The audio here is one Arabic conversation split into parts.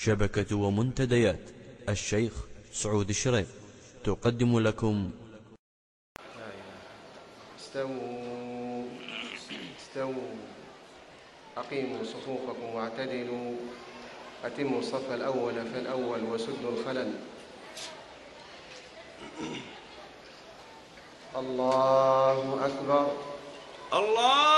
شبكة ومنتديات. الشيخ سعود الشريف تقدم لكم. استووا. استووا. أقيموا صفوفكم واعتدلوا. أتموا الصف الأول فالأول وسدوا الخلل. الله أكبر. الله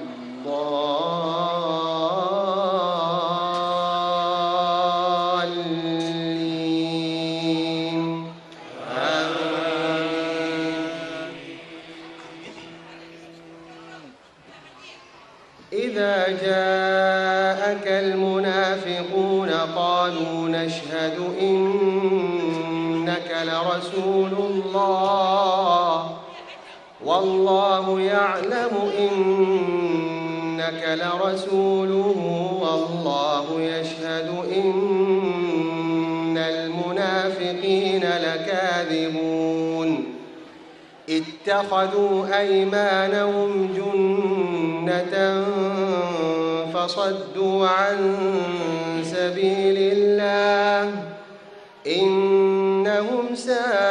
والله يعلم إنك لرسوله والله يشهد إن المنافقين لكاذبون اتخذوا أيمانهم جنة فصدوا عن سبيل الله إنهم ساء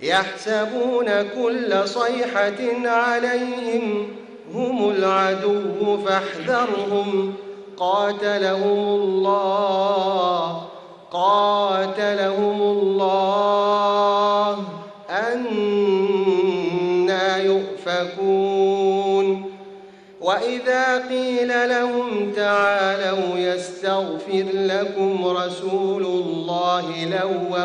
يحسبون كل صيحة عليهم هم العدو فاحذرهم. قاتلهم الله قاتلهم الله. أنا يؤفكون. وإذا قيل لهم تعالوا يستغفر لكم رسول الله لووا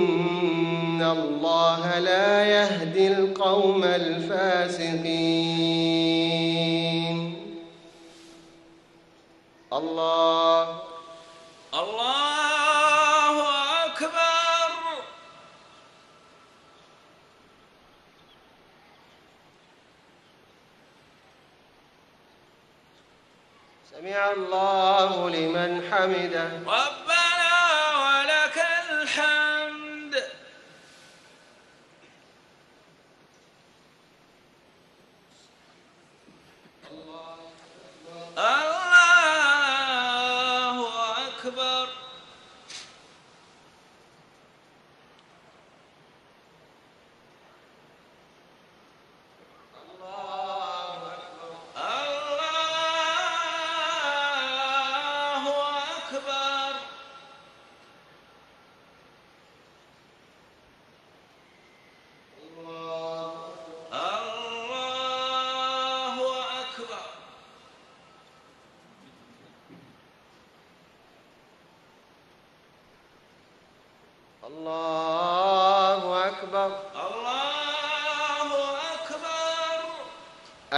الله لا يهدي القوم الفاسقين. الله. الله أكبر. سمع الله لمن حمده. ربنا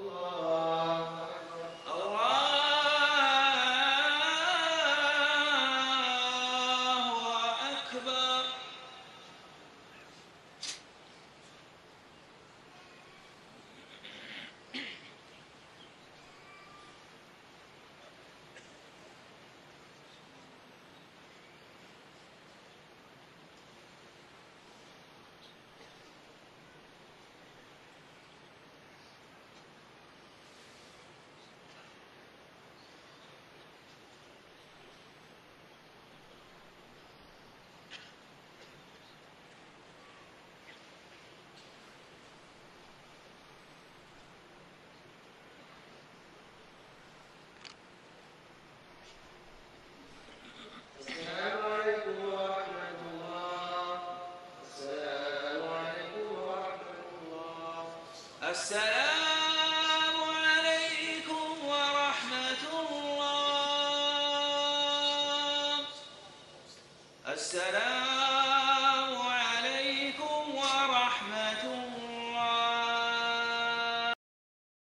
الله